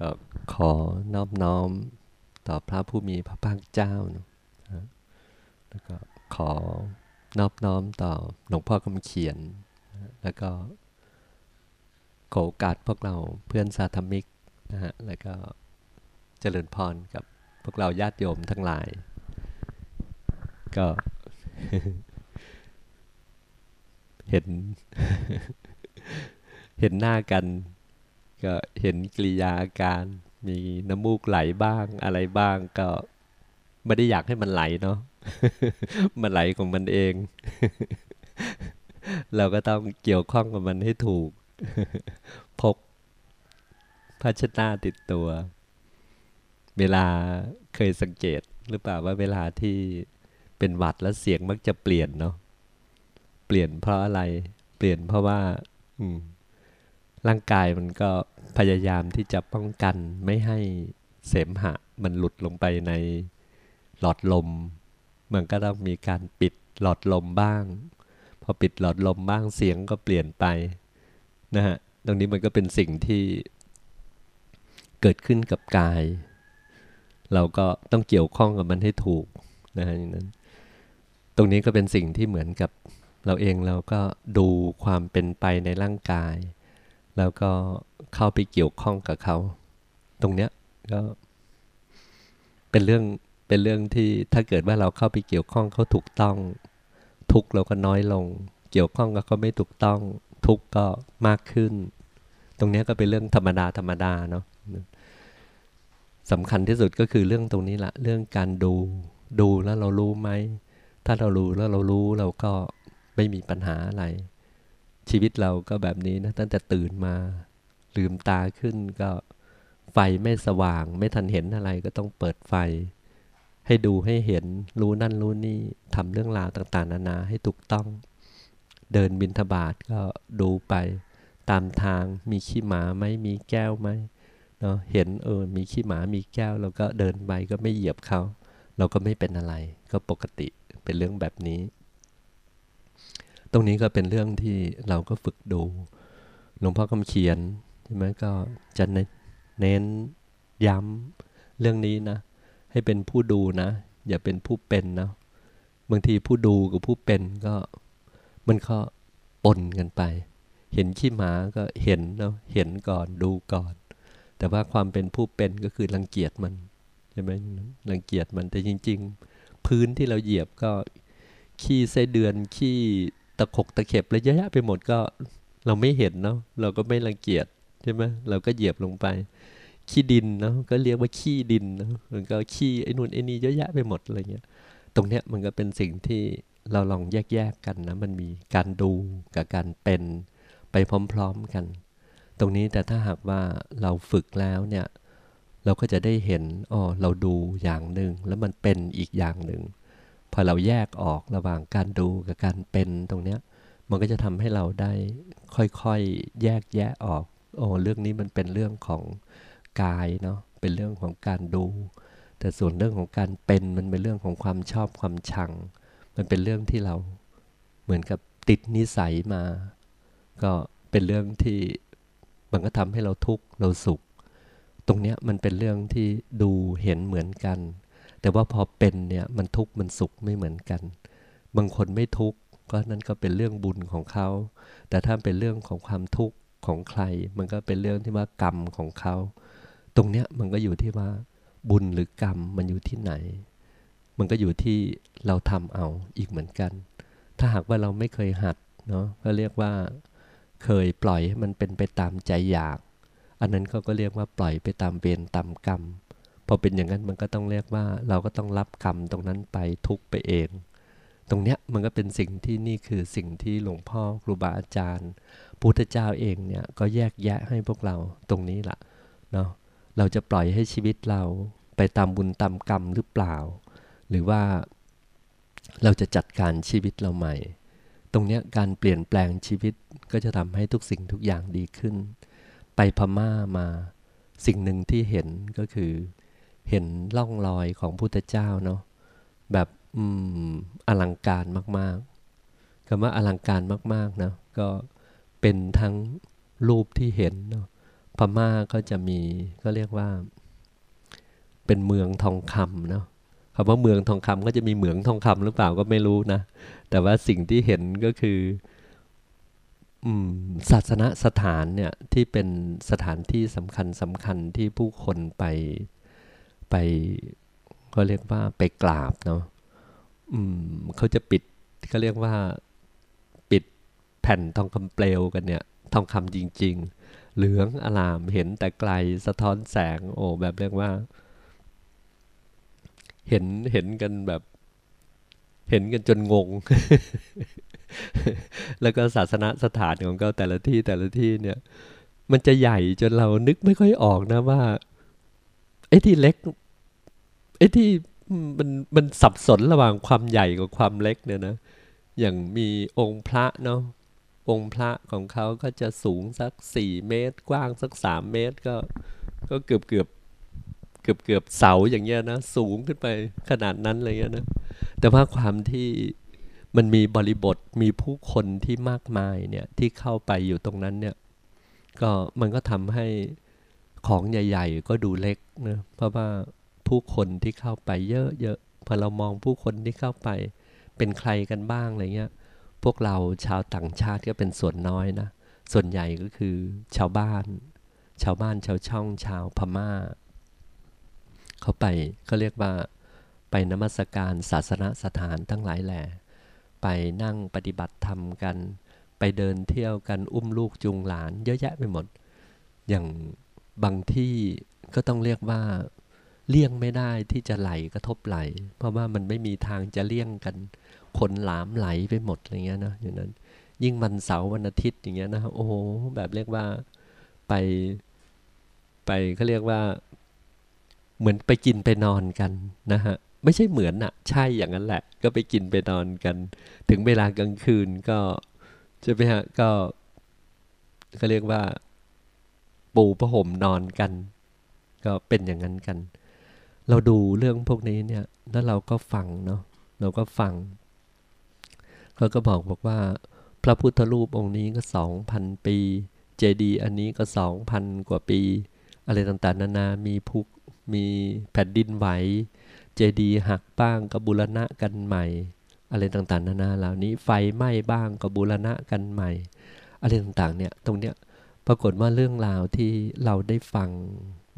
ก็ขอนอบน้อมต่อพระผู้มีพระภาคเจ้านะแล้วก็ขอนอบน้อมต่อหลวงพ่อคำเขียน แล้วก็ขอโอกาสพวกเราเพื่อนสาธมิกนะฮะ แล้วก็เจริญพรกับพวกเราญาติโยมทั้งหลาย ก็เห็น เห็นหน้ากัน ก็เห็นกิริยาอาการ มีน้ำมูกไหลบ้างอะไรบ้างก็ไม่ได้อยากให้มันไหลเนาะมันไหลของมันเอง เราก็ต้องเกี่ยวข้องกับมันให้ถูก พกภาชนะติดตัว เวลาเคยสังเกตหรือเปล่าว่าเวลาที่เป็นหวัดแล้วเสียงมักจะเปลี่ยนเนาะเปลี่ยนเพราะอะไร เปลี่ยนเพราะว่า อืม ร่างกายมันก็พยายามที่จะป้องกันไม่ให้เสมหะมันหลุดลงไปในหลอดลม มันก็ต้องมีการปิดหลอดลมบ้าง พอปิดหลอดลมบ้างเสียงก็เปลี่ยนไปนะฮะตรงนี้มันก็เป็นสิ่งที่เกิดขึ้นกับกาย เราก็ต้องเกี่ยวข้องกับมันให้ถูกนะฮะอย่างนั้น ตรงนี้ก็เป็นสิ่งที่เหมือนกับเราเองเราก็ดูความเป็นไปในร่างกาย แล้วก็เข้าไปเกี่ยวข้องกับเขา ตรงเนี้ยก็เป็นเรื่องเป็นเรื่องที่ถ้าเกิดว่าเราเข้าไปเกี่ยวข้องเขาถูกต้อง ทุกเราก็น้อยลง เกี่ยวข้องกับเขาไม่ถูกต้อง ทุกก็มากขึ้น ตรงนี้ก็เป็นเรื่องธรรมดาธรรมดาเนาะสำคัญที่สุดก็คือเรื่องตรงนี้แหละเรื่องการดูดูแล้วเรารู้ไหมถ้าเรารู้แล้วเรารู้เราก็ไม่มีปัญหาอะไร ชีวิตเราก็แบบนี้นะตั้งแต่ตื่นมาลืมตาขึ้นก็ไฟไม่สว่าง ไม่ทันเห็นอะไรก็ต้องเปิดไฟ ให้ดูให้เห็นรู้นั่นรู้นี่ทำเรื่องราวต่างๆ นานาให้ถูกต้อง เดินบินทบาทก็ดูไป ตามทางมีขี้หมาไหมมีแก้วไหมเนาะเห็นเออมีขี้หมามีแก้วเราก็เดินไปก็ไม่เหยียบเขา เราก็ไม่เป็นอะไร ก็ปกติเป็นเรื่องแบบนี้ ตรงนี้ก็เป็นเรื่องที่เราก็ฝึกดู หลวงพ่อคำเขียนใช่ไหมก็จะเน้นย้ำเรื่องนี้นะ ให้เป็นผู้ดูนะ อย่าเป็นผู้เป็นนะบางทีผู้ดูกับผู้เป็นก็มันก็ปนกันไป เห็นขี้หมาก็เห็นเนาะเห็นก่อนดูก่อน แต่ว่าความเป็นผู้เป็นก็คือรังเกียจมันใช่ไหมรังเกียจมันแต่จริง ๆ พื้นที่เราเหยียบก็ขี้ไส้เดือนขี้ ตะขกตะเข็บอะไรเยอะแยะไปหมดก็เราไม่เห็นเนาะเราก็ไม่รังเกียจใช่ไหมเราก็เหยียบลงไป ขี้ดินเนาะก็เรียกว่าขี้ดินเนาะมันก็ขี้ไอ้นู่นไอ้นี่เยอะแยะไปหมดอะไรเงี้ยตรงเนี้ยมันก็เป็นสิ่งที่เราลองแยกๆกันนะมันมีการดูกับการเป็นไปพร้อมๆกัน ตรงนี้แต่ถ้าหากว่าเราฝึกแล้วเนี่ยเราก็จะได้เห็นอ๋อเราดูอย่างหนึ่งแล้วมันเป็นอีกอย่างหนึ่ง พอเราแยกออกระหว่างการดูกับการเป็นตรงเนี้ย มันก็จะทำให้เราได้ค่อยๆแยกแยะออก โอ้เรื่องนี้มันเป็นเรื่องของกายเนาะเป็นเรื่องของการดู แต่ส่วนเรื่องของการเป็นมันเป็นเรื่องของความชอบความชัง มันเป็นเรื่องที่เราเหมือนกับติดนิสัยมา ก็เป็นเรื่องที่มันก็ทำให้เราทุกข์เราสุข ตรงเนี้ยมันเป็นเรื่องที่ดูเห็นเหมือนกัน แต่ว่าพอเป็นเนี่ยมันทุกข์มันสุขไม่เหมือนกัน บางคนไม่ทุกข์ก็นั่นก็เป็นเรื่องบุญของเขา แต่ถ้าเป็นเรื่องของความทุกข์ของใคร มันก็เป็นเรื่องที่ว่ากรรมของเขา ตรงเนี้ยมันก็อยู่ที่ว่าบุญหรือกรรมมันอยู่ที่ไหน มันก็อยู่ที่เราทำเอาอีกเหมือนกัน ถ้าหากว่าเราไม่เคยหัดเนาะก็เรียกว่าเคยปล่อยให้มันเป็นไปตามใจอยาก อันนั้นเขาก็เรียกว่าปล่อยไปตามเวรตามกรรม พอเป็นอย่างนั้นมันก็ต้องเรียกว่าเราก็ต้องรับกรรมตรงนั้นไปทุกไปเอง ตรงเนี้ยมันก็เป็นสิ่งที่นี่คือสิ่งที่หลวงพ่อครูบาอาจารย์พุทธเจ้าเองเนี่ยก็แยกแยะให้พวกเราตรงนี้ละเนาะเราจะปล่อยให้ชีวิตเราไปตามบุญตามกรรมหรือเปล่า หรือว่าเราจะจัดการชีวิตเราใหม่ ตรงเนี้ยการเปลี่ยนแปลงชีวิตก็จะทำให้ทุกสิ่งทุกอย่างดีขึ้น ไปพม่ามาสิ่งหนึ่งที่เห็นก็คือ เห็นล่องรอยของพุทธเจ้าเนาะแบบอืมอลังการมากๆคำว่าอลังการมากๆนะก็เป็นทั้งรูปที่เห็นเนาะพม่าก็จะมีก็เรียกว่า เป็นเมืองทองคำเนาะคำว่าเมืองทองคำก็จะมีเหมืองทองคำหรือเปล่าก็ไม่รู้นะ แต่ว่าสิ่งที่เห็นก็คือศาสนสถานเนี่ยที่เป็นสถานที่สำคัญสำคัญที่ผู้คนไป ไปก็เรียกว่าไปกราบเนาะเขาจะปิดก็เรียกว่าปิดแผ่นทองคำเปลวกันเนี่ย ทองคำจริง ๆ เหลืองอลามเห็นแต่ไกลสะท้อนแสง โอ้แบบเรียกว่า เห็นเห็นกันแบบ เห็นกันจนงง แล้วก็ศาสนสถานของเขาแต่ละที่แต่ละที่เนี่ย มันจะใหญ่จนเรานึกไม่ค่อยออกนะว่า ไอ้ที่เล็กไอ้ที่มันมันสับสนระหว่างความใหญ่กับความเล็กเนี่ยนะ อย่างมีองค์พระเนาะองค์พระของเขาก็จะสูงสักสี่เมตร กว้างสักสามเมตร ก็ ก็เกือบเกือบเกือบเกือบเสาอย่างเงี้ยนะ สูงขึ้นไปขนาดนั้นอะไรเงี้ยนะ แต่ว่าความที่มันมีบริบทมีผู้คนที่มากมายเนี่ยที่เข้าไปอยู่ตรงนั้นเนี่ย ก็มันก็ทำให้ ของใหญ่ ๆ ก็ดูเล็กนะเพราะว่าผู้คนที่เข้าไปเยอะๆพอเรามองผู้คนที่เข้าไป เป็นใครกันบ้างอะไรเงี้ยพวกเราชาวต่างชาติก็เป็นส่วนน้อยนะ ส่วนใหญ่ก็คือชาวบ้าน ชาวบ้านชาวช่องชาวพมา่า เขาไปเขาเรียกว่าไปนมัสการศาสนสถานทั้งหลายแหล่ไปนั่งปฏิบัติธรรมกัน ไปเดินเที่ยวกันอุ้มลูกจูงหลาน เยอะแยะไปหมด อย่าง บางที่ก็ต้องเรียกว่าเลี่ยงไม่ได้ที่จะไหลกระทบไหล เพราะว่ามันไม่มีทางจะเลี่ยงกันคนหลามไหลไปหมดอะไรเงี้ยนะอย่างนั้น ยิ่งวันเสาร์วันอาทิตย์อย่างเงี้ยนะโอ้โหแบบเรียกว่าไปไปเขาเรียกว่า เหมือนไปกินไปนอนกันนะฮะไม่ใช่เหมือนอะใช่อย่างนั้นแหละ ก็ไปกินไปนอนกัน ถึงเวลากลางคืนก็จะไปฮะก็เขาเรียกว่า ปูผ้าห่มนอนกัน ก็เป็นอย่างนั้นกัน เราดูเรื่องพวกนี้เนี่ย แล้วเราก็ฟังเนาะเราก็ฟังเขาก็บอกบอกว่า พระพุทธรูปองค์นี้ก็สองพันปีเจดีย์อันนี้ก็สองพันกว่าปี อะไรต่างๆ นานา มีพุกมีแผ่นดินไหวเจดีย์หักบ้างก็บูรณะกันใหม่ อะไรต่างๆ นานาเหล่านี้ไฟไหม้บ้างก็บูรณะกันใหม่ อะไรต่างๆเนี่ยตรงเนี้ย ปรากฏว่าเรื่องราวที่เราได้ฟัง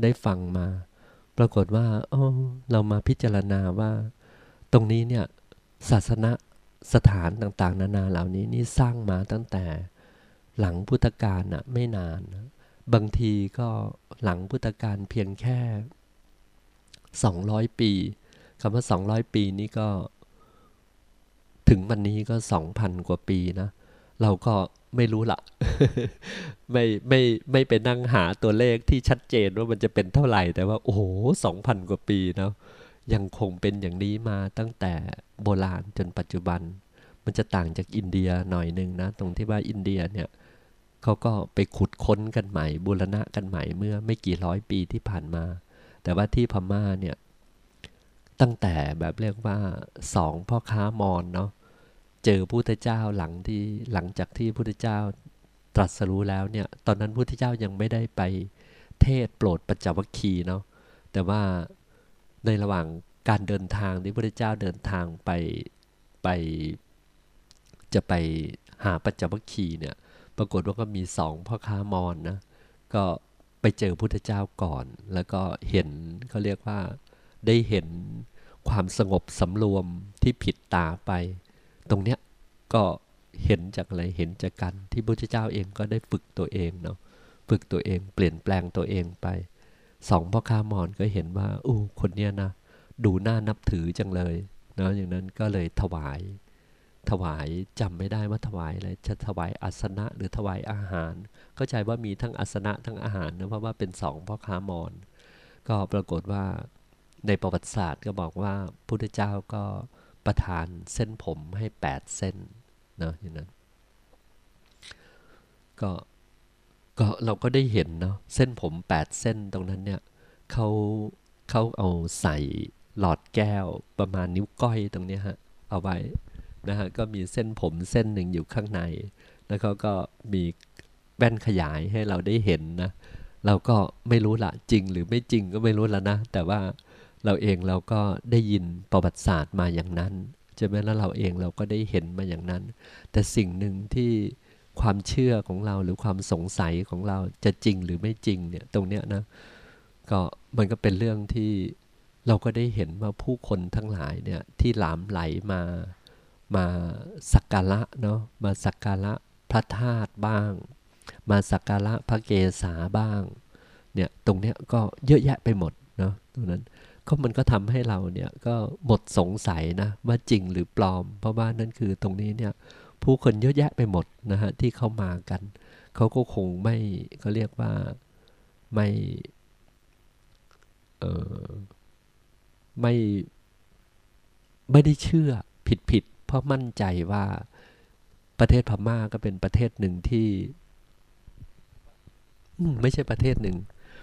ได้ฟังมา ปรากฏว่าอ๋อเรามาพิจารณาว่า ตรงนี้เนี่ยศาสนาสถานต่างๆ นานาเหล่านี้นี่สร้างมาตั้งแต่หลังพุทธกาลน่ะไม่นาน บางทีก็หลังพุทธกาลเพียงแค่ 200 ปีคำว่า 200 ปีนี้ก็ ถึงวันนี้ก็ 2,000 กว่าปีนะ เราก็ไม่รู้ละไม่ไม่ไม่ไปนั่งหาตัวเลขที่ชัดเจนว่ามันจะเป็นเท่าไหร่ แต่ว่าโอ้โหสองพันกว่าปีเนาะยังคงเป็นอย่างนี้มาตั้งแต่โบราณจนปัจจุบัน มันจะต่างจากอินเดียหน่อยหนึ่งนะ ตรงที่ว่าอินเดียเนี่ยเขาก็ไปขุดค้นกันใหม่บูรณะกันใหม่เมื่อไม่กี่ร้อยปีที่ผ่านมา แต่ว่าที่พม่าเนี่ยตั้งแต่แบบเรียกว่าสองพ่อค้ามอนเนาะ เจอพุทธเจ้าหลังที่หลังจากที่พุทธเจ้าตรัสรู้แล้วเนี่ย ตอนนั้นพุทธเจ้ายังไม่ได้ไปเทศโปรดปัจจวัคคีเนาะแต่ว่าในระหว่างการเดินทางที่พระเจ้าเดินทางไปไป จะไปหาปัจจวัคคีเนี่ย ปรากฏว่าก็มีสองพ่อค้ามอนนะ ก็ไปเจอพุทธเจ้าก่อน แล้วก็เห็นเขาเรียกว่าได้เห็นความสงบสำรวมที่ผิดตาไป ตรงเนี้ยก็เห็นจากอะไรเห็นจากกันที่พระเจ้าเองก็ได้ฝึกตัวเองเนาะฝึกตัวเองเปลี่ยนแปลงตัวเองไปสองพ่อค้ามอนก็เห็นว่าอู้คนเนี้ยนะดูน่านับถือจังเลยเนาะอย่างนั้นก็เลยถวาย ถวายจำไม่ได้ว่าถวายอะไรจะถวายอาสนะหรือถวายอาหารก็ใจว่ามีทั้งอาสนะทั้งอาหารนะเพราะว่าเป็นสองพ่อค้ามอนก็ปรากฏว่าในประวัติศาสตร์ก็บอกว่าพุทธเจ้าก็ ประทานเส้นผมให้แปดเส้นเนาะอย่างนั้นก็ก็เราก็ได้เห็นเนาะเส้นผมแปดเส้นตรงนั้นเนี่ยเขาเขาเอาใส่หลอดแก้วประมาณนิ้วก้อยตรงนี้ฮะเอาไว้นะฮะก็มีเส้นผมเส้นหนึ่งอยู่ข้างใน แล้วเขาก็มีแว่นขยายให้เราได้เห็นนะ เราก็ไม่รู้ละจริงหรือไม่จริงก็ไม่รู้แล้วนะ แต่ว่า เราเองเราก็ได้ยินประวัติศาสตร์มาอย่างนั้นใช่ไหมแล้วเราเองเราก็ได้เห็นมาอย่างนั้น แต่สิ่งหนึ่งที่ความเชื่อของเราหรือความสงสัยของเราจะจริงหรือไม่จริงเนี่ยตรงเนี้ยนะก็มันก็เป็นเรื่องที่เราก็ได้เห็นว่าผู้คนทั้งหลายเนี่ยที่หลามไหลมามาสักการะเนาะมาสักการะพระธาตุบ้าง มาสักการะพระเกศาบ้างเนี่ยตรงเนี้ยก็เยอะแยะไปหมดเนาะตรงนั้น ก็มันก็ทำให้เราเนี่ยก็หมดสงสัยนะว่าจริงหรือปลอม เพราะว่านั่นคือตรงนี้เนี่ยผู้คนเยอะแยะไปหมดนะฮะที่เข้ามากัน เขาก็คงไม่เขาเรียกว่าไม่เออไม่ไม่ได้เชื่อผิดผิดเพราะมั่นใจว่าประเทศพม่าก็เป็นประเทศหนึ่งที่ไม่ใช่ประเทศหนึ่ง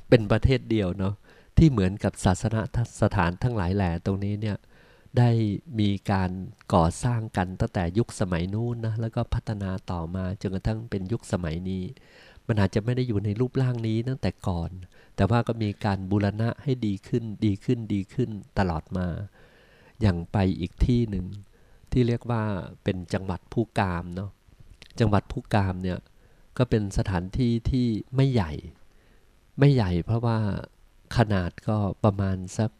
เป็นประเทศเดียวเนาะ ที่เหมือนกับศาสนสถานทั้งหลายแหล่ตรงนี้เนี่ยได้มีการก่อสร้างกันตั้งแต่ยุคสมัยนู้นนะแล้วก็พัฒนาต่อมาจนกระทั่งเป็นยุคสมัยนี้ มันอาจจะไม่ได้อยู่ในรูปร่างนี้ตั้งแต่ก่อน แต่ว่าก็มีการบูรณะให้ดีขึ้นดีขึ้นดีขึ้นตลอดมา อย่างไปอีกที่หนึ่งที่เรียกว่าเป็นจังหวัดภูกามเนาะจังหวัดภูกามเนี่ยก็เป็นสถานที่ที่ไม่ใหญ่ ไม่ใหญ่เพราะว่า ขนาดก็ประมาณสัก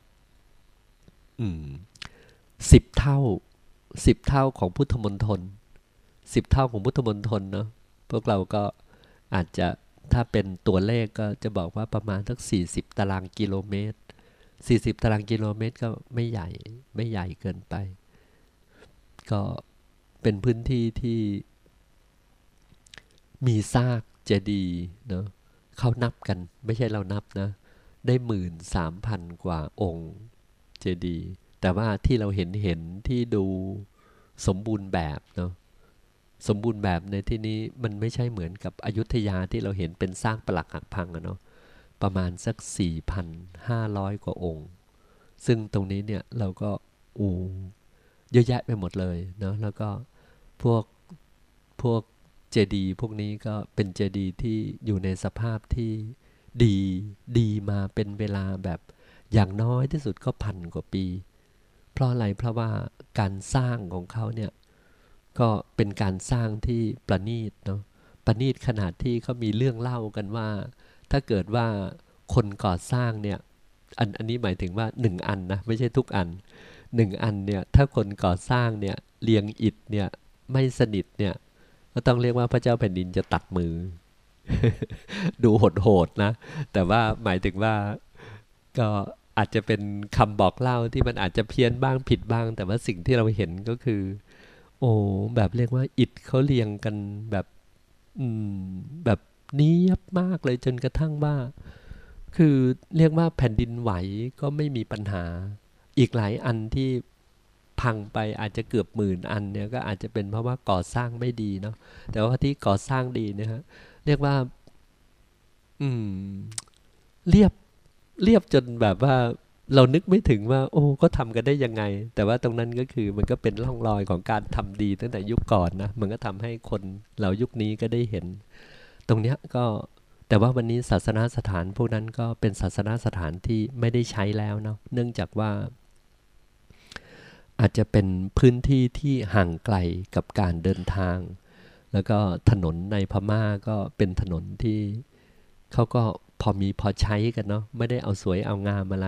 สิบเท่าสิบเท่าของพุทธมณฑลสิบเท่าของพุทธมณฑลเนาะพวกเราก็อาจจะถ้าเป็นตัวเลขก็จะบอกว่าประมาณสักสี่สิบตารางกิโลเมตรสี่สิบตารางกิโลเมตรก็ไม่ใหญ่ไม่ใหญ่เกินไป ก็เป็นพื้นที่ที่มีซากเจดีย์เนาะเขานับกันไม่ใช่เรานับนะ ได้หมื่นสามพันกว่าองค์เจดีย์แต่ว่าที่เราเห็นเห็นที่ดูสมบูรณ์แบบเนาะสมบูรณ์แบบในที่นี้มันไม่ใช่เหมือนกับอยุธยาที่เราเห็นเป็นสร้างปลักหักพังอะเนาะประมาณสัก 4,500 กว่าองค์ ซึ่งตรงนี้เนี่ยเราก็อูเยอะแยะไปหมดเลยเนาะแล้วก็พวกพวกเจดีพวกนี้ก็เป็นเจดีที่อยู่ในสภาพที่ ดีดีมาเป็นเวลาแบบอย่างน้อยที่สุดก็พันกว่าปี เพราะอะไรเพราะว่าการสร้างของเขาเนี่ยก็เป็นการสร้างที่ประณีตเนาะประณีตขนาดที่เขามีเรื่องเล่ากันว่า ถ้าเกิดว่าคนก่อสร้างเนี่ยอันอันนี้หมายถึงว่าหนึ่งอันนะไม่ใช่ทุกอันหนึ่งอันเนี่ยถ้าคนก่อสร้างเนี่ยเรียงอิฐเนี่ยไม่สนิทเนี่ยก็ต้องเรียกว่าพระเจ้าแผ่นดินจะตัดมือ ดูโหดๆนะ แต่ว่าหมายถึงว่าก็อาจจะเป็นคำบอกเล่าที่มันอาจจะเพี้ยนบ้างผิดบ้าง แต่ว่าสิ่งที่เราเห็นก็คือ โอ้แบบเรียกว่าอิดเขาเรียงกันแบบอืมแบบนี้ยับมากเลยจนกระทั่งว่า คือเรียกว่าแผ่นดินไหวก็ไม่มีปัญหา อีกหลายอันที่พังไปอาจจะเกือบหมื่นอันเนี่ยก็อาจจะเป็นเพราะว่าก่อสร้างไม่ดีเนาะแต่ว่าที่ก่อสร้างดีเนี่ยฮะ เรียกว่า อืม เรียบ เรียบจนแบบว่า เรานึกไม่ถึงว่า โอ้ ก็ทำกันได้ยังไง แต่ว่าตรงนั้นก็คือ มันก็เป็นร่องรอยของการทำดีตั้งแต่ยุคก่อนนะ มันก็ทำให้คนเรายุคนี้ก็ได้เห็น ตรงเนี้ยก็แต่ว่าวันนี้ศาสนาสถานพวกนั้นก็เป็นศาสนาสถานที่ไม่ได้ใช้แล้วเนาะเนื่องจากว่า อาจจะเป็นพื้นที่ที่ห่างไกลกับการเดินทาง แล้วก็ถนนในพม่าก็เป็นถนนที่เขาก็พอมีพอใช้กันเนาะไม่ได้เอาสวยเอางามอะไร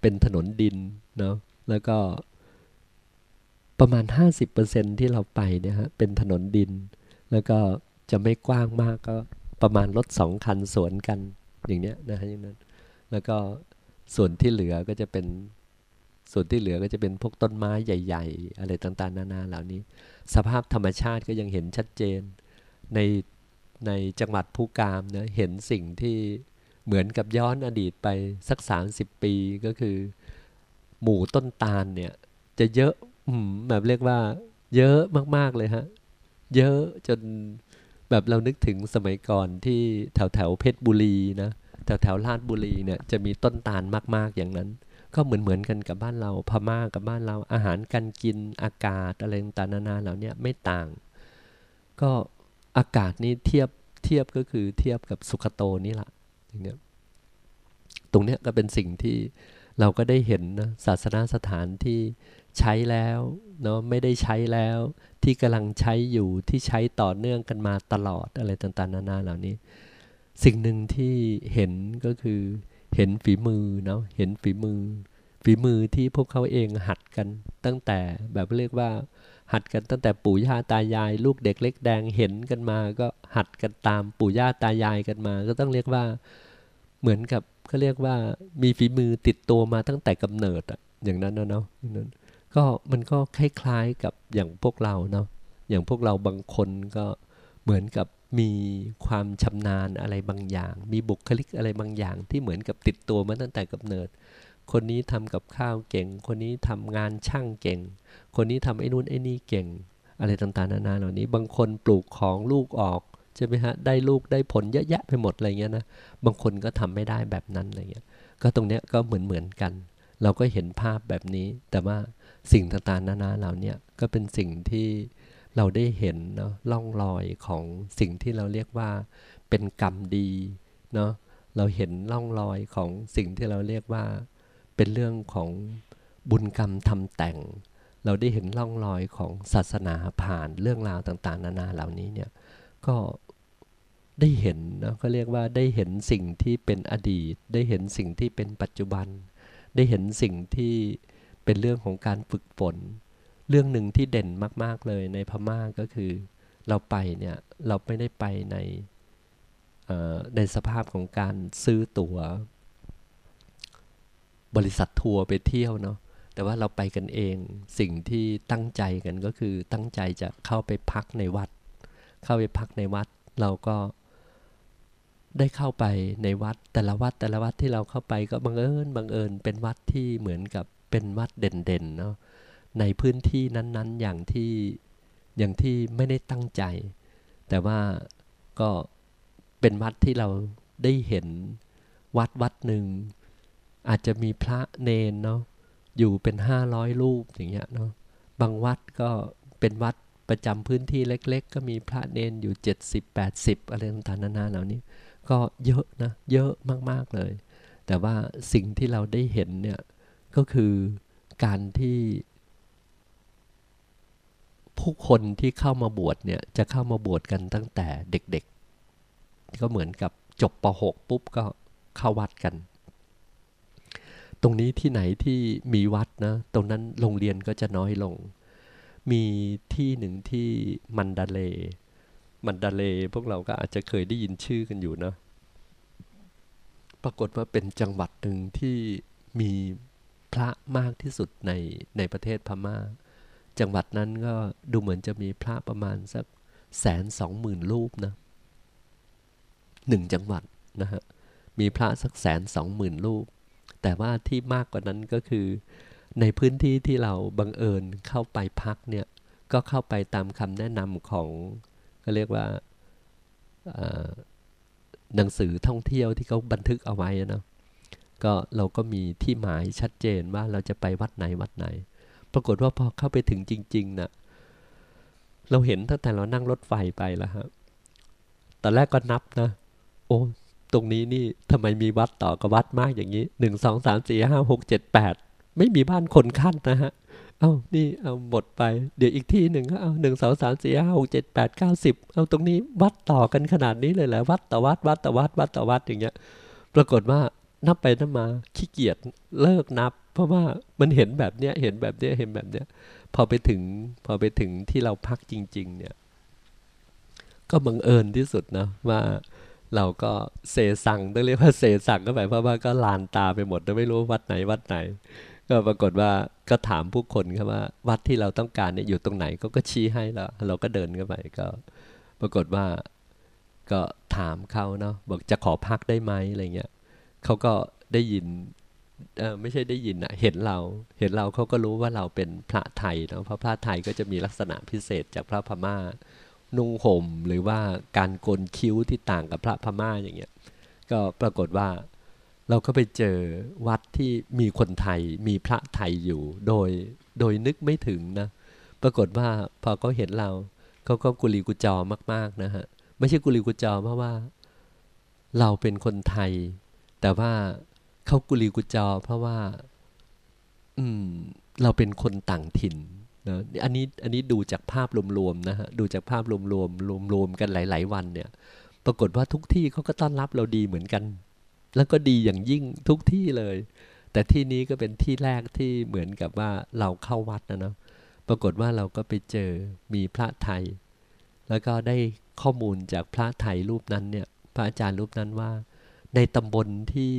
เป็นถนนดินเนาะแล้วก็ประมาณ 50%ที่เราไปเนี่ยฮะเป็นถนนดิน แล้วก็จะไม่กว้างมากก็ประมาณรถสองคันสวนกันอย่างเนี้ยนะฮะอย่างนั้น แล้วก็ส่วนที่เหลือก็จะเป็น ส่วนที่เหลือก็จะเป็นพวกต้นไม้ใหญ่ ๆ อะไรต่างๆ นานาเหล่านี้ สภาพธรรมชาติก็ยังเห็นชัดเจน ในในจังหวัดภูกามเนะเห็นสิ่งที่เหมือนกับย้อนอดีตไปสักสามสิบปีก็คือ หมู่ต้นตาลเนี่ย จะเยอะแบบเรียกว่า เยอะมากๆเลยฮะ เยอะจนแบบเรานึกถึงสมัยก่อนที่แถวแถวเพชรบุรีนะแถวแถวลาดบุรีเนี่ยจะมีต้นตาลมาก ๆอย่างนั้น ก็เหมือนเหมือนกันกับบ้านเราพม่ากับบ้านเราอาหารการกินอากาศอะไรต่างๆนานาเหล่านี้ไม่ต่าง ก็อากาศนี้เทียบเทียบก็คือเทียบกับสุขโตนี่แหละอย่างเงี้ยตรงเนี้ยก็เป็นสิ่งที่เราก็ได้เห็นนะศาสนาสถานที่ใช้แล้วเนาะไม่ได้ใช้แล้ว ที่กำลังใช้อยู่ที่ใช้ต่อเนื่องกันมาตลอดอะไรต่างๆนานาเหล่านี้ สิ่งหนึ่งที่เห็นก็คือ เห็นฝีมือเนาะเห็นฝีมือ ฝีมือที่พวกเขาเองหัดกันตั้งแต่แบบเรียกว่าหัดกันตั้งแต่ปู่ย่าตายาย ลูกเด็กเล็กแดงเห็นกันมา ก็หัดกันตามปู่ย่าตายายกันมา ก็ต้องเรียกว่าเหมือนกับเขาเรียกว่ามีฝีมือติดตัวมาตั้งแต่กำเนิดอะอย่างนั้นนะเนาะนั้นก็มันก็คล้ายๆกับอย่างพวกเราเนาะอย่างพวกเราบางคนก็เหมือนกับ มีความชำนาญอะไรบางอย่าง มีบุคลิกอะไรบางอย่างที่เหมือนกับติดตัวมาตั้งแต่กำเนิด คนนี้ทำกับข้าวเก่ง คนนี้ทำงานช่างเก่ง คนนี้ทำไอ้นู่นไอ้นี่เก่ง อะไรต่างๆนานาเหล่านี้ บางคนปลูกของลูกออกใช่ไหมฮะ ได้ลูกได้ผลเยอะแยะไปหมดอะไรเงี้ยนะ บางคนก็ทำไม่ได้แบบนั้นอะไรเงี้ย ก็ตรงเนี้ยก็เหมือนเหมือนกัน เราก็เห็นภาพแบบนี้ แต่ว่าสิ่งต่างๆนานาเหล่านี้ก็เป็นสิ่งที่ เราได้เห็นเนาะล่องรอยของสิ่งที่เราเรียกว่าเป็นกรรมดีเนาะเราเห็นล่องรอยของสิ่งที่เราเรียกว่า เป็นเรื่องของบุญกรรมทำแต่ง เราได้เห็นล่องรอยของศาสนาผ่านเรื่องราวต่างๆ นานาเหล่านี้เนี่ยก็ได้เห็นเนาะก็เรียกว่าได้เห็นสิ่งที่เป็นอดีต ได้เห็นสิ่งที่เป็นปัจจุบัน ได้เห็นสิ่งที่เป็นเรื่องของการฝึกฝน เรื่องหนึ่งที่เด่นมาก ๆเลยในพม่าก็คือ เราไปเนี่ยเราไม่ได้ไปในในสภาพของการซื้อตัว๋ว บริษัททัวร์ไปเที่ยวเนาะแต่ว่าเราไปกันเองสิ่งที่ตั้งใจกันก็คือตั้งใจจะเข้าไปพักในวัด เข้าไปพักในวัด เราก็ได้เข้าไปในวัด แต่ละวัดแต่ละวัดที่เราเข้าไปก็บังเอิญบังเอิญเป็นวัดที่เหมือนกับเป็นวัดเด่นๆเนาะ ในพื้นที่นั้นๆ อย่างที่อย่างที่ไม่ได้ตั้งใจ แต่ว่าก็เป็นวัดที่เราได้เห็นวัดวัดหนึ่ง อาจจะมีพระเนนเนาะอยู่เป็นห้าร้อยรูปอย่างเงี้ยเนาะบางวัดก็เป็นวัดประจำพื้นที่เล็ก ๆ ก็มีพระเนนอยู่เจ็ดสิบแปดสิบอะไรต่างๆนานาเหล่านี้ ก็เยอะนะ เยอะมากๆเลย แต่ว่าสิ่งที่เราได้เห็นเนี่ย ก็คือการที่ ผู้คนที่เข้ามาบวชเนี่ยจะเข้ามาบวชกันตั้งแต่เด็กๆ ก็เหมือนกับจบป .6 ปุ๊บก็เข้าวัดกัน ตรงนี้ที่ไหนที่มีวัดนะ ตรงนั้นโรงเรียนก็จะน้อยลง มีที่หนึ่งที่มันดาเล มันดาเลพวกเราก็อาจจะเคยได้ยินชื่อกันอยู่นะปรากฏว่าเป็นจังหวัดหนึ่งที่มีพระมากที่สุดในในประเทศพมา่า จังหวัดนั้นก็ดูเหมือนจะมีพระประมาณสักแสนสองหมื่นรูปนะหนึ่งจังหวัดนะฮะมีพระสักแสนสองหมื่นรูป แต่ว่าที่มากกว่านั้นก็คือ ในพื้นที่ที่เราบังเอิญเข้าไปพักเนี่ยก็เข้าไปตามคำแนะนำของก็เรียกว่าหนังสือท่องเที่ยวที่เขาบันทึกเอาไว้นะก็เราก็มีที่หมายชัดเจนว่าเราจะไปวัดไหนวัดไหน ปรากฏว่าพอเข้าไปถึงจริงๆนะ่ะเราเห็นตั้งแต่เรานั่งรถไฟไปแล้วฮะตอนแรกก็นับนะ โอ้ตรงนี้นี่ทำไมมีวัดต่อกับวัดมากอย่างนี้หนึ่งสองสามสี่ห้าหกเจ็ดแปดไม่มีบ้านคนขั้นนะฮะ เอานี่เอาหมดไป เดี๋ยวอีกที่หนึ่งเอาหนึ่งสองสามสี่ห้าหกเจ็ดแปดเก้าสิบเอาตรงนี้วัดต่อกันขนาดนี้เลยแหละวัดต่อวัดวัดต่อวัดวัดต่อวัดอย่างเงี้ย ปรากฏว่านับไปนับมาขี้เกียจเลิกนับ เพราะว่ามันเห็นแบบเนี้ยเห็นแบบเนี้ยเห็นแบบเนี้ยพอไปถึงพอไปถึงที่เราพักจริง ๆ เนี่ย ก็บังเอิญที่สุดนะว่าเราก็เสสั่งต้องเรียกว่าเสสั่งก็หมายความว่าก็ลานตาไปหมดไม่รู้วัดไหนวัดไหน ก็ปรากฏว่าก็ถามผู้คนครับว่า วัดที่เราต้องการเนี่ยอยู่ตรงไหนก็ก็ชี้ให้แล้วเราก็เดินเข้าไปก็ ปรากฏว่าก็ถามเขาเนาะบอกจะขอพักได้ไหมอะไรเงี้ยเขาก็ได้ยิน ไม่ใช่ได้ยินนะเห็นเรา เห็นเราเขาก็รู้ว่าเราเป็นพระไทยเนาะเพราะพระไทยก็จะมีลักษณะพิเศษจากพระพม่า นุ่งห่มหรือว่าการโกนคิ้วที่ต่างกับพระพม่าอย่างเงี้ย ก็ปรากฏว่าเราก็ไปเจอวัดที่มีคนไทยมีพระไทยอยู่ โดยโดยนึกไม่ถึงนะ ปรากฏว่าพอเขาเห็นเราเขาก็กุลีกุจอมากๆนะฮะไม่ใช่กุลีกุจอเพราะว่า เราเป็นคนไทย แต่ว่า เขากุลีกุจอ เพราะว่า อืม เราเป็นคนต่างถิ่นนะอันนี้อันนี้ดูจากภาพรวมๆนะฮะดูจากภาพรวมๆรวมๆกันหลาย ๆ วันเนี่ย ปรากฏว่าทุกที่เขาก็ต้อนรับเราดีเหมือนกัน แล้วก็ดีอย่างยิ่งทุกที่เลย แต่ที่นี้ก็เป็นที่แรกที่เหมือนกับว่าเราเข้าวัดนะเนาะปรากฏว่าเราก็ไปเจอมีพระไทย แล้วก็ได้ข้อมูลจากพระไทยรูปนั้นเนี่ย พระอาจารย์รูปนั้นว่า ในตำบลที่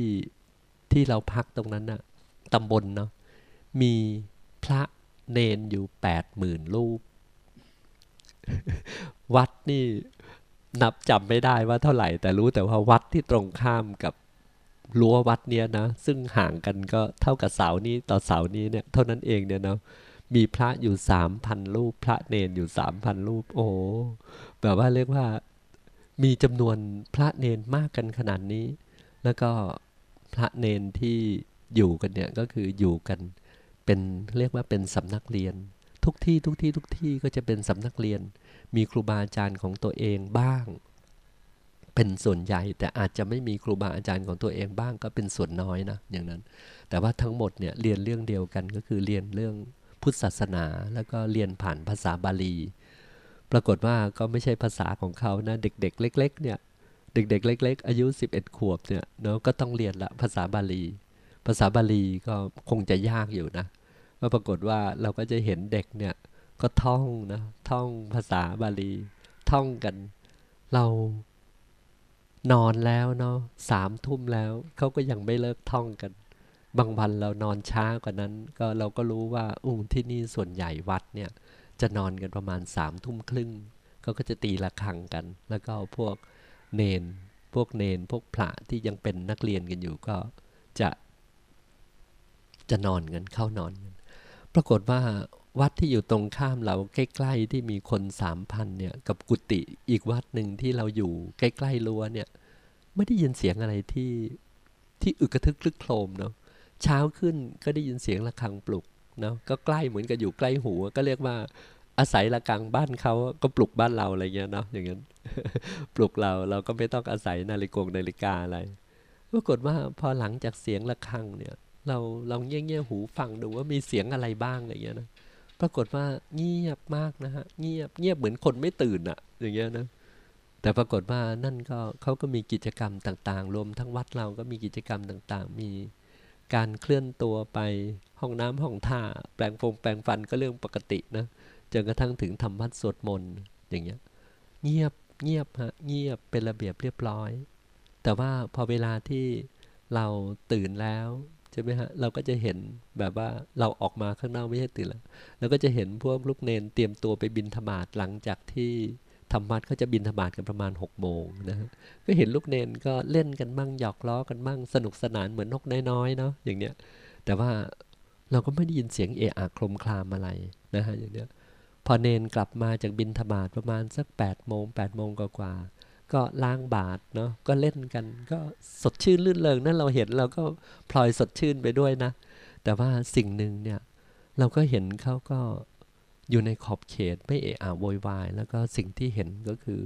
ที่เราพักตรงนั้นน่ะตำบลเนาะมีพระเนนอยู่แปดหมื่นรูป วัดนี่นับจำไม่ได้ว่าเท่าไหร่ แต่รู้แต่ว่าวัดที่ตรงข้ามกับรั้ววัดเนี้ยนะ ซึ่งห่างกันก็เท่ากับเสานี้ต่อเสานี้เนี่ย เท่านั้นเองเนี่ยเนาะมีพระอยู่สามพันรูป พระเนนอยู่สามพันรูป โอ้แบบว่าเรียกว่ามีจำนวนพระเนนมากกันขนาดนี้ แล้วก็ พระเนนที่อยู่กันเนี่ยก็คืออยู่กันเป็นเรียกว่าเป็นสำนักเรียน ทุกที่ทุกที่ทุกที่ก็จะเป็นสำนักเรียน มีครูบาอาจารย์ของตัวเองบ้าง เป็นส่วนใหญ่ แต่อาจจะไม่มีครูบาอาจารย์ของตัวเองบ้างก็เป็นส่วนน้อยนะอย่างนั้น แต่ว่าทั้งหมดเนี่ยเรียนเรื่องเดียวกันก็คือเรียนเรื่องพุทธศาสนา แล้วก็เรียนผ่านภาษาบาลี ปรากฏว่าก็ไม่ใช่ภาษาของเขานะเด็ก ๆ เล็ก ๆ เนี่ย เด็กๆ เล็ก ๆ อายุ 11 ขวบเนี่ยเนาะก็ต้องเรียนละภาษาบาลี ภาษาบาลีก็คงจะยากอยู่นะก็ปรากฏว่าเราก็จะเห็นเด็กเนี่ยก็ท่องนะท่องภาษาบาลี ท่องกัน เรานอนแล้วเนาะสามทุ่มแล้วเขาก็ยังไม่เลิกท่องกัน บางวันเรานอนช้ากว่านั้น ก็เราก็รู้ว่าอุ้งที่นี่ส่วนใหญ่วัดเนี่ยจะนอนกันประมาณสามทุ่มครึ่งเขาก็จะตีระฆังกัน แล้วก็พวก เนน พวกเนน พวกพระที่ยังเป็นนักเรียนกันอยู่ก็จะ จะนอนกันเข้านอนกันปรากฏว่าวัดที่อยู่ตรงข้ามเราใกล้ๆที่มีคนสามพันเนี่ยกับกุฏิอีกวัดหนึ่งที่เราอยู่ใกล้ๆรั้วเนี่ย ไม่ได้ยินเสียงอะไรที่ที่อึกระทึกคลึกโครมเนาะเช้าขึ้นก็ได้ยินเสียงระฆังปลุกเนาะก็ใกล้เหมือนกับอยู่ใกล้หูก็เรียกว่า อาศัยระฆังบ้านเขาก็ปลุกบ้านเราอะไรเงี้ยเนาะอย่างนั้นปลุกเราเราก็ไม่ต้องอาศัยนาฬิกานาฬิกาอะไรปรากฏว่าพอหลังจากเสียงระฆังเนี่ย เราเราเงี้ยๆหูฟังดูว่ามีเสียงอะไรบ้างอะไรเงี้ยนะปรากฏว่าเงียบมากนะฮะเงียบเงียบเหมือนคนไม่ตื่นอะอย่างเงี้ยนะแต่ปรากฏว่านั่นก็เขาก็มีกิจกรรมต่างๆ รวมทั้งวัดเราก็มีกิจกรรมต่างๆ มีการเคลื่อนตัวไปห้องน้ำห้องท่า แปลงฟงแปลงฟันก็เรื่องปกตินะ จนกระทั่งถึงทำวัดสวดมนต์อย่างเงี้ย เงียบเงียบฮะเงียบเป็นระเบียบเรียบร้อย แต่ว่าพอเวลาที่เราตื่นแล้วใช่ไหมฮะเราก็จะเห็นแบบว่าเราออกมาข้างนอกไม่ใช่ตื่นแล้วเราก็จะเห็นพวกลูกเนนเตรียมตัวไปบินธบาตหลังจากที่ธรรมัดเขาจะบินธบาตกันประมาณ6กโมงนะก็เห็นลูกเนนก็เล่นกันบ้างหยอกล้อกันบ้างสนุกสนานเหมือนนกน้อยๆเนาะอย่างเนี้ย แต่ว่าเราก็ไม่ได้ยินเสียงเอะอะครมคลามอะไรนะฮะอย่างเนี้ย พอเนนกลับมาจากบินธบาตประมาณสัก8ปดโมงแปดโมงกว่าก็ล้างบาทเนาะก็เล่นกัน ก็สดชื่นลื่นเริงนั่นเราเห็นเราก็พลอยสดชื่นไปด้วยนะ แต่ว่าสิ่งหนึ่งเนี่ยเราก็เห็นเขาก็อยู่ในขอบเขตไม่เอะอะโวยวาย แล้วก็สิ่งที่เห็นก็คือ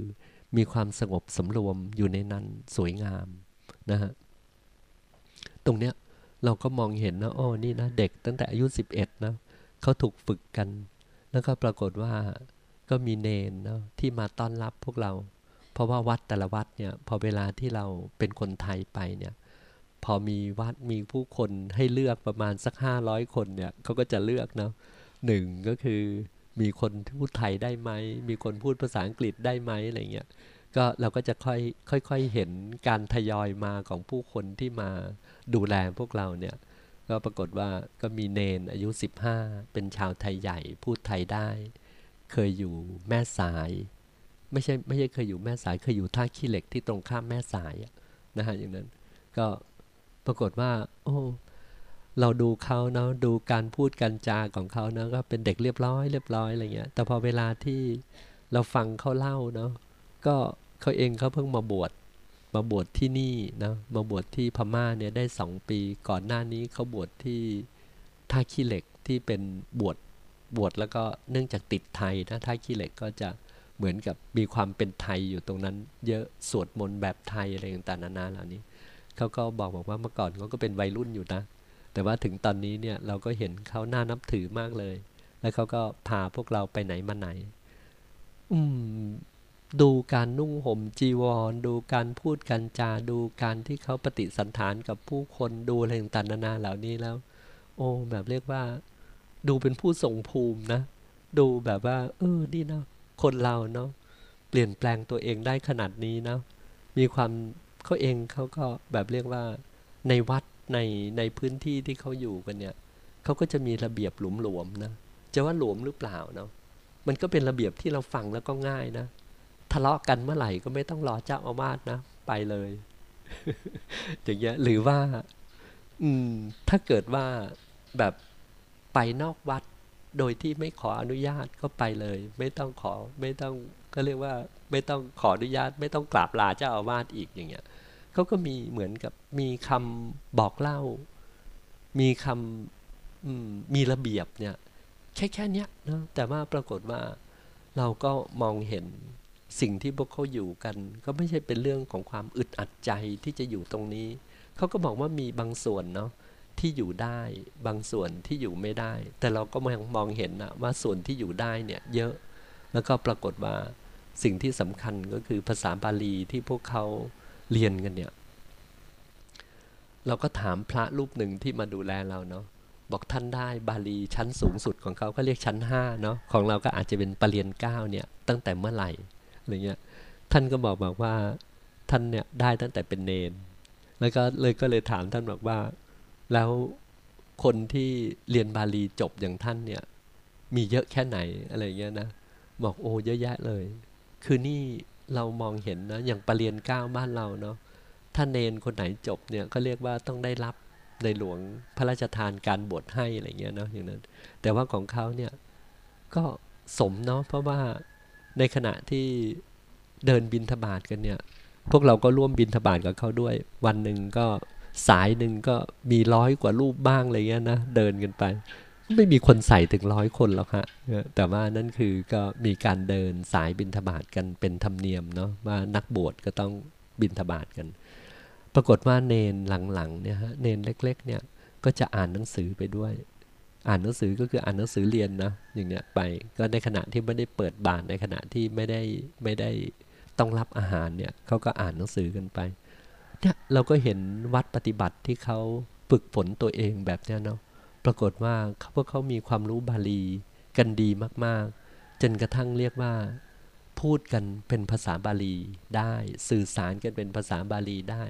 มีความสงบสำรวมอยู่ในนั้นสวยงามนะฮะตรงเนี้ยเราก็มองเห็นนะโอ้นี่นะเด็กตั้งแต่อายุ 11นะเขาถูกฝึกกัน แล้วก็ปรากฏว่าก็มีเนนเนาะที่มาต้อนรับพวกเรา เพราะว่าวัดแต่ละวัดเนี่ยพอเวลาที่เราเป็นคนไทยไปเนี่ยพอมีวัดมีผู้คนให้เลือกประมาณสักห้าร้อยคนเนี่ยเขาก็จะเลือกเนาะหนึ่งก็คือมีคนพูดไทยได้ไหม มีคนพูดภาษาอังกฤษได้ไหมอะไรเงี้ยก็เราก็จะค่อยค่อยๆเห็นการทยอยมาของผู้คนที่มาดูแลพวกเราเนี่ย ก็ปรากฏว่าก็มีเนนอายุ 15 เป็นชาวไทยใหญ่พูดไทยได้ เคยอยู่แม่สาย ไม่ใช่ไม่ใช่เคยอยู่แม่สาย เคยอยู่ท่าขี้เหล็กที่ตรงข้ามแม่สายนะฮะอย่างนั้น ก็ปรากฏว่า โอ้เราดูเขาเนาะดูการพูดการจาของเขาเนาะก็เป็นเด็กเรียบร้อยเรียบร้อยอะไรเงี้ยแต่พอเวลาที่เราฟังเขาเล่าเนาะก็เขาเองเขาเพิ่งมาบวช มาบวชที่นี่นะมาบวชที่พม่าเนี่ยได้สองปี ก่อนหน้านี้เขาบวชที่ท่าขี้เหล็กที่เป็นบวชบวชแล้วก็เนื่องจากติดไทยนะท่าขี้เหล็กก็จะเหมือนกับมีความเป็นไทยอยู่ตรงนั้น เยอะสวดมนต์แบบไทยอะไรต่างๆนานาเหล่านี้เขาก็บอกบอกว่าเมื่อก่อนเขาก็เป็นวัยรุ่นอยู่นะ แต่ว่าถึงตอนนี้เนี่ยเราก็เห็นเขาน่านับถือมากเลย แล้วเขาก็พาพวกเราไปไหนมาไหน อืม ดูการนุ่งห่มจีวร ดูการพูดกันจาดูการที่เขาปฏิสันฐานกับผู้คนดูอะไรต่างๆนานาเหล่านี้แล้ว โอ้แบบเรียกว่า ดูเป็นผู้ทรงภูมินะ ดูแบบว่า เออนี่เนาะคนเราเนาะเปลี่ยนแปลงตัวเองได้ขนาดนี้นะมีความเขาเองเขาก็แบบเรียกว่า ในวัดในในพื้นที่ที่เขาอยู่กันเนี่ยเขาก็จะมีระเบียบหลวมๆนะจะว่าหลวมหรือเปล่าเนาะมันก็เป็นระเบียบที่เราฟังแล้วก็ง่ายนะ ทะเลาะกันเมื่อไหร่ก็ไม่ต้องรอเจ้าอาวาสนะ ไปเลย อย่างเงี้ยหรือว่า อืม ถ้าเกิดว่าแบบไปนอกวัดโดยที่ไม่ขออนุญาตก็ไปเลย ไม่ต้องขอไม่ต้องก็เรียกว่า ไม่ต้องขออนุญาต ไม่ต้องกราบลาเจ้าอาวาสอีกอย่างเงี้ยเขาก็มีเหมือนกับมีคำบอกเล่า มีคำมีระเบียบเนี่ย แค่แค่นี้นะแต่ว่าปรากฏว่าเราก็มองเห็น สิ่งที่พวกเขาอยู่กัน ก็ไม่ใช่เป็นเรื่องของความอึดอัดใจที่จะอยู่ตรงนี้ เขาก็บอกว่ามีบางส่วนเนาะที่อยู่ได้บางส่วนที่อยู่ไม่ได้ แต่เราก็มองมองเห็นนะว่าส่วนที่อยู่ได้เนี่ยเยอะ แล้วก็ปรากฏว่าสิ่งที่สำคัญก็คือภาษาบาลีที่พวกเขาเรียนกันเนี่ย เราก็ถามพระรูปหนึ่งที่มาดูแลเราเนาะบอกท่านได้บาลีชั้นสูงสุดของเขาก็เรียกชั้นห้าเนาะของเราก็อาจจะเป็นปรริญญาเก้าเนี่ยตั้งแต่เมื่อไหร่ อะไรเงี้ยท่านก็บอกบอกว่าท่านเนี่ยได้ตั้งแต่เป็นเนน แล้วก็เลยก็เลยถามท่านบอกว่า แล้วคนที่เรียนบาลีจบอย่างท่านเนี่ย มีเยอะแค่ไหนอะไรเงี้ยนะบอกโอ้เยอะแยะเลย คือนี่เรามองเห็นนะอย่างปรริญญาเก้าบ้านเราเนาะถ้าเนนคนไหนจบเนี่ยก็เรียกว่าต้องได้รับในหลวงพระราชทานการบวชให้อะไรเงี้ยเนาะอย่างนั้น แต่ว่าของเขาเนี่ยก็สมเนาะเพราะว่า ในขณะที่เดินบินทบาทกันเนี่ย พวกเราก็ร่วมบินทบาทกับเขาด้วย วันหนึ่งก็สายหนึ่งก็มีร้อยกว่ารูปบ้างอะไรเงี้ยนะเดินกันไป ไม่มีคนใส่ถึงร้อยคนหรอกฮะแต่ว่านั่นคือก็มีการเดินสายบินทบาทกันเป็นธรรมเนียมเนาะว่านักบวชก็ต้องบินทบาทกัน ปรากฏว่าเนนหลังๆเนี่ยฮะเนนเล็ก ๆ เนี่ยก็จะอ่านหนังสือไปด้วย อ่านหนังสือก็คืออ่านหนังสือเรียนนะอย่างเนี้ยไปก็ในขณะที่ไม่ได้เปิดบานในขณะที่ไม่ได้ไม่ได้ต้องรับอาหารเนี่ยเขาก็อ่านหนังสือกันไปเนี่ยเราก็เห็นวัดปฏิบัติที่เขาฝึกฝนตัวเองแบบเนี้ยเนาะปรากฏว่าพวกเขามีความรู้บาลีกันดีมากๆ จนกระทั่งเรียกว่าพูดกันเป็นภาษาบาลีได้ สื่อสารกันเป็นภาษาบาลีได้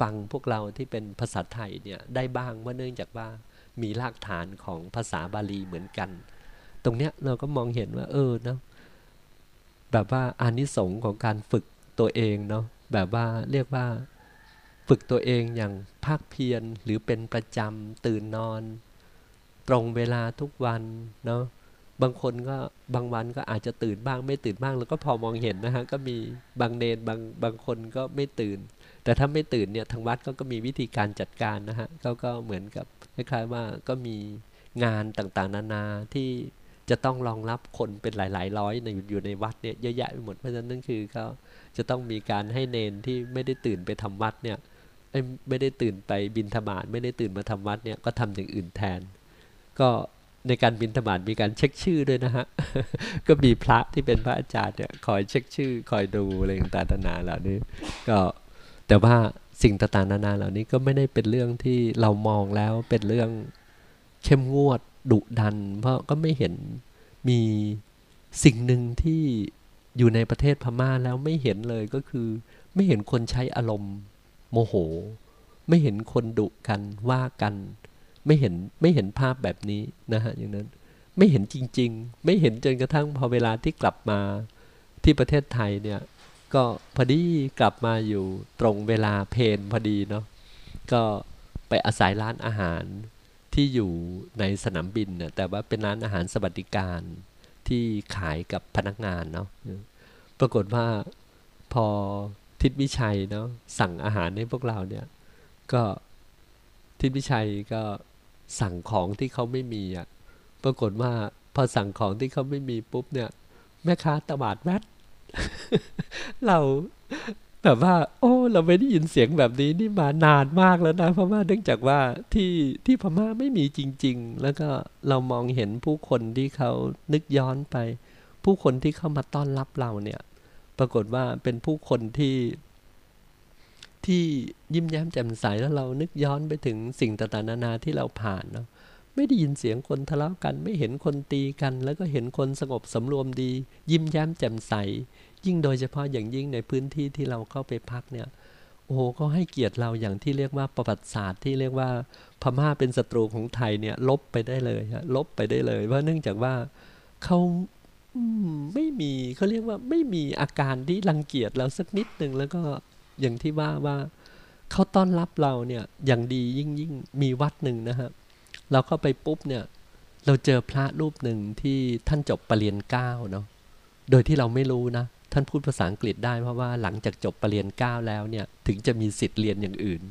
ฟังพวกเราที่เป็นภาษาไทยเนี่ยได้บ้างว่าเนื่องจากว่า มีรากฐานของภาษาบาลีเหมือนกัน ตรงเนี้ยเราก็มองเห็นว่า เออเนาะแบบว่าอานิสงส์ของการฝึกตัวเองเนาะแบบว่าเรียกว่าฝึกตัวเองอย่างภาคเพียรหรือเป็นประจำตื่นนอน ตรงเวลาทุกวันเนาะบางคนก็บางวันก็อาจจะตื่นบ้างไม่ตื่นบ้างแล้วก็พอมองเห็นนะฮะก็มีบางเนนบางบางคนก็ไม่ตื่น แต่ถ้าไม่ตื่นเนี่ยทางวัดก็ก็มีวิธีการจัดการนะฮะเขาก็เหมือนกับ คล้ายๆว่าก็มีงานต่างๆ นานาที่จะต้องรองรับคนเป็นหลาย ๆ ร้อยในอยู่ในวัดเนี่ยเยอะแยะไปหมดเพราะฉะนั้นนั่นคือเขาจะต้องมีการให้เนนที่ไม่ได้ตื่นไปทำวัดเนี่ยไม่ได้ตื่นไปบินธบาตไม่ได้ตื่นมาทำวัดเนี่ยก็ทำอย่างอื่นแทน ก็ในการบินธบาตมีการเช็คชื่อด้วยนะฮะ ก็มีพระที่เป็นพระอาจารย์เนี่ยคอยเช็คชื่อ คอยดูอะไรต่างๆนานาเหล่านี้ ก็ แต่ว่าสิ่งต่างๆนานาเหล่านี้ก็ไม่ได้เป็นเรื่องที่เรามองแล้วเป็นเรื่องเข้มงวดดุดัน เพราะก็ไม่เห็นมีสิ่งหนึ่งที่อยู่ในประเทศพม่าแล้วไม่เห็นเลยก็คือ ไม่เห็นคนใช้อารมณ์โมโห ไม่เห็นคนดุกันว่ากัน ไม่เห็นไม่เห็นภาพแบบนี้นะฮะอย่างนั้นไม่เห็นจริง ๆ ไม่เห็นจนกระทั่งพอเวลาที่กลับมาที่ประเทศไทยเนี่ย ก็พอดีกลับมาอยู่ตรงเวลาเพนพอดีเนาะก็ไปอาศัยร้านอาหารที่อยู่ในสนามบินเนี่ยแต่ว่าเป็นร้านอาหารสวัสดิการที่ขายกับพนักงานเนาะปรากฏว่าพอทิศวิชัยเนาะสั่งอาหารให้พวกเราเนี่ย ก็ทิศวิชัยก็สั่งของที่เขาไม่มีอะปรากฏว่าพอสั่งของที่เขาไม่มีปุ๊บเนี่ย แม่ค้าตบาดแวด เราแบบว่า โอ้ เราไม่ได้ยินเสียงแบบนี้นี่มานานมากแล้วนะ เพราะว่าเนื่องจากว่าที่ที่พม่าไม่มีจริง ๆ แล้วก็เรามองเห็นผู้คนที่เขานึกย้อนไป ผู้คนที่เข้ามาต้อนรับเราเนี่ย ปรากฏว่าเป็นผู้คนที่ ที่ยิ้มแย้มแจ่มใสแล้วเรานึกย้อนไปถึงสิ่งต่างๆนานาที่เราผ่านเนาะ ไม่ได้ยินเสียงคนทะเลาะกัน ไม่เห็นคนตีกัน แล้วก็เห็นคนสงบสำรวมดี ยิ้มแย้มแจ่มใส ยิ่งโดยเฉพาะอย่างยิ่งในพื้นที่ที่เราเข้าไปพักเนี่ยโอ้โหก็ให้เกียรติเราอย่างที่เรียกว่าประวัติศาสตร์ที่เรียกว่าพม่าเป็นศัตรูของไทยเนี่ยลบไปได้เลยฮะลบไปได้เลยเพราะเนื่องจากว่าเขาไม่มีเขาเรียกว่าไม่มีอาการที่รังเกียจเราสักนิดหนึ่งแล้วก็อย่างที่ว่าว่าเขาต้อนรับเราเนี่ยอย่างดียิ่งยิ่งมีวัดหนึ่งนะฮะ เราเข้าไปปุ๊บเนี่ย เราเจอพระรูปหนึ่งที่ท่านจบปรริญญาเก้าเนาะโดยที่เราไม่รู้นะ ท่านพูดภาษาอังกฤษได้เพราะว่าหลังจากจบปรริญญาเก้าแล้วเนี่ย ถึงจะมีสิทธิ์เรียนอย่างอื่น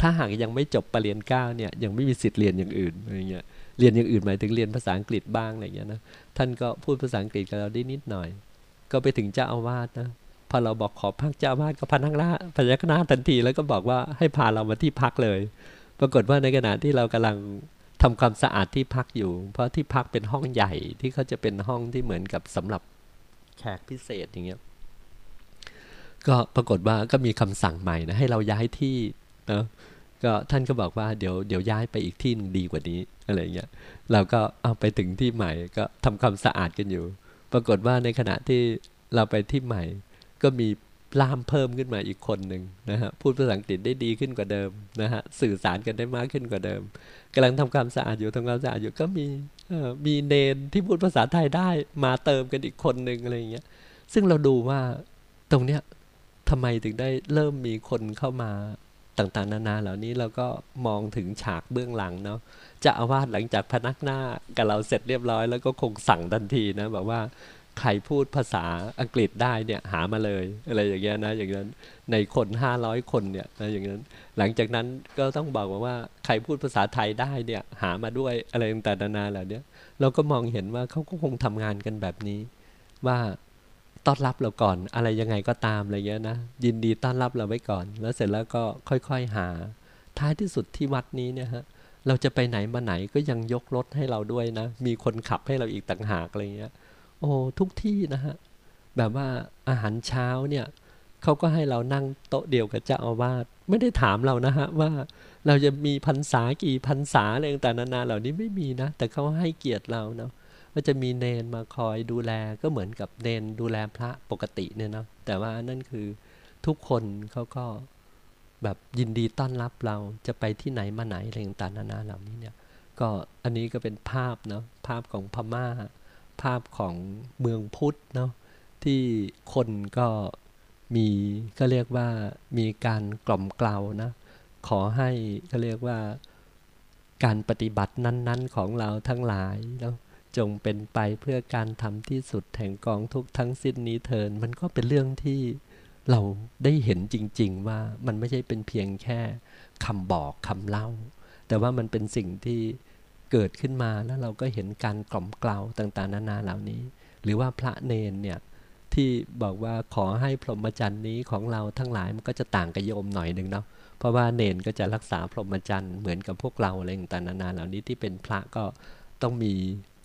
ถ้าหากยังไม่จบปรริญญาเก้าเนี่ยยังไม่มีสิทธิ์เรียนอย่างอื่นอะไรเงี้ยเรียนอย่างอื่นหมายถึงเรียนภาษาอังกฤษบ้างอะไรเงี้ยนะท่านก็พูดภาษาอังกฤษกับเราได้นิดหน่อย ก็ไปถึงเจ้าอาวาสนะพอเราบอกขอพักเจ้าอาวาสก็พนักหน้าพยักหน้าทันทีแล้วก็บอกว่าให้พาเรามาที่พักเลย ปรากฏว่าในขณะที่เรากำลังทำความสะอาดที่พักอยู่ เพราะที่พักเป็นห้องใหญ่ที่เขาจะเป็นห้องที่เหมือนกับสำหรับแขกพิเศษอย่างเงี้ยก็ปรากฏว่าก็มีคำสั่งใหม่นะให้เราย้ายที่นะก็ท่านก็บอกว่าเดี๋ยวเดี๋ยวย้ายไปอีกที่หนึ่งดีกว่านี้อะไรเงี้ยเราก็เอาไปถึงที่ใหม่ก็ทำความสะอาดกันอยู่ ปรากฏว่าในขณะที่เราไปที่ใหม่ ก็มี ล่ามเพิ่มขึ้นมาอีกคนหนึ่งนะฮะพูดภาษาอังกฤษได้ดีขึ้นกว่าเดิมนะฮะสื่อสารกันได้มากขึ้นกว่าเดิมกำลังทำความสะอาดอยู่ทำความสะอาดอยู่ก็มีมีเนนที่พูดภาษาไทยได้มาเติมกันอีกคนหนึ่งอะไรอย่างเงี้ยซึ่งเราดูว่าตรงเนี้ยทำไมถึงได้เริ่มมีคนเข้ามาต่างๆ นานาเหล่านี้เราก็มองถึงฉากเบื้องหลังเนาะจะอาวาสหลังจากพนักหน้ากับเราเสร็จเรียบร้อย แล้วก็คงสั่งทันทีนะแบบว่า ใครพูดภาษาอังกฤษได้เนี่ยหามาเลยอะไรอย่างเงี้ยนะอย่างนั้นในคนห้าร้อยคนเนี่ยนะอย่างนั้น หลังจากนั้นก็ต้องบอกว่าใครพูดภาษาไทยได้เนี่ยหามาด้วยอะไรต่างๆนานาเหล่านี้เราก็มองเห็นว่าเขาก็คงทำงานกันแบบนี้ ว่าต้อนรับเราก่อนอะไรยังไงก็ตามอะไรเงี้ยนะยินดีต้อนรับเราไว้ก่อน แล้วเสร็จแล้วก็ค่อยๆหา ท้ายที่สุดที่วัดนี้เนี่ยฮะเราจะไปไหนมาไหนก็ยังยกรถให้เราด้วยนะ มีคนขับให้เราอีกต่างหากอะไรเงี้ย โอ้ทุกที่นะฮะ แบบว่าอาหารเช้าเนี่ยเขาก็ให้เรานั่งโต๊ะเดียวกับเจ้าอาวาสไม่ได้ถามเรานะฮะว่าเราจะมีพรรษากี่พรรษาอะไรต่างๆนานาเหล่านี้ไม่มีนะ แต่เขาให้เกียรติเราเนาะก็จะมีเนนมาคอยดูแลก็เหมือนกับเนนดูแลพระปกติเนี่ยเนาะแต่ว่านั่นคือทุกคนเขาก็แบบยินดีต้อนรับเราจะไปที่ไหนมาไหนอะไรต่างๆนานาเหล่านี้เนี่ย ก็อันนี้ก็เป็นภาพเนาะภาพของพม่า ภาพของเมืองพุทธเนาะที่คนก็มีก็เรียกว่ามีการกล่อมกล่าวนะขอให้ก็เรียกว่าการปฏิบัตินั้น ๆ ของเราทั้งหลายแล้วจงเป็นไปเพื่อการทำที่สุดแห่งกองทุกทั้งสิ้นนี้เทิน มันก็เป็นเรื่องที่เราได้เห็นจริง ๆ ว่ามันไม่ใช่เป็นเพียงแค่คำบอกคำเล่า แต่ว่ามันเป็นสิ่งที่ เกิดขึ้นมาแล้วเราก็เห็นการกล่อมกล่าวต่าง ๆ นานาเหล่านี้ หรือว่าพระเนนเนี่ยที่บอกว่าขอให้พรหมจรรย์นี้ของเราทั้งหลายมันก็จะต่างกับโยมหน่อยหนึ่งเนาะเพราะว่าเนนก็จะรักษาพรหมจรรย์เหมือนกับพวกเราอะไรต่างๆนานาเหล่านี้ที่เป็นพระก็ต้องมี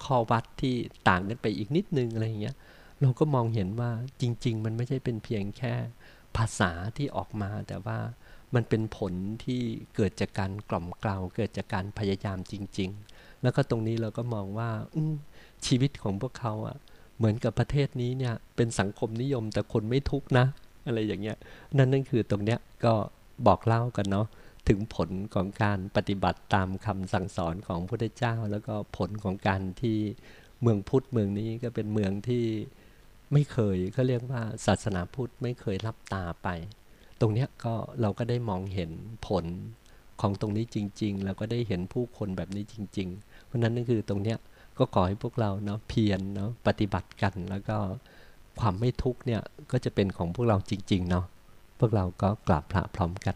ข้อวัดที่ต่างกันไปอีกนิดนึงอะไรอย่างเงี้ยเราก็มองเห็นว่าจริง ๆ มันไม่ใช่เป็นเพียงแค่ภาษาที่ออกมาแต่ว่ามันเป็นผลที่เกิดจากการกล่อมกล่าวเกิดจากการพยายามจริง ๆ แล้วก็ตรงนี้เราก็มองว่าชีวิตของพวกเขาอะ่ะ เหมือนกับประเทศนี้เนี่ย เป็นสังคมนิยมแต่คนไม่ทุกนะ อะไรอย่างเงี้ย นั่นนั่นคือตรงเนี้ยก็บอกเล่ากันเนาะถึงผลของการปฏิบัติตามคำสั่งสอนของพระพุทธเจ้า แล้วก็ผลของการที่เมืองพุทธเมืองนี้ก็เป็นเมืองที่ไม่เคยเขาเรียกว่าศาสนาพุทธไม่เคยรับตาไป ตรงเนี้ยก็เราก็ได้มองเห็นผล ของตรงนี้จริง ๆ แล้วก็ได้เห็นผู้คนแบบนี้จริง ๆ เพราะนั้นนั่นคือตรงเนี้ยก็ขอให้พวกเราเนาะเพียรเนาะปฏิบัติกันแล้วก็ความไม่ทุกเนี่ยก็จะเป็นของพวกเราจริง ๆ เนาะพวกเราก็กราบพระพร้อมกัน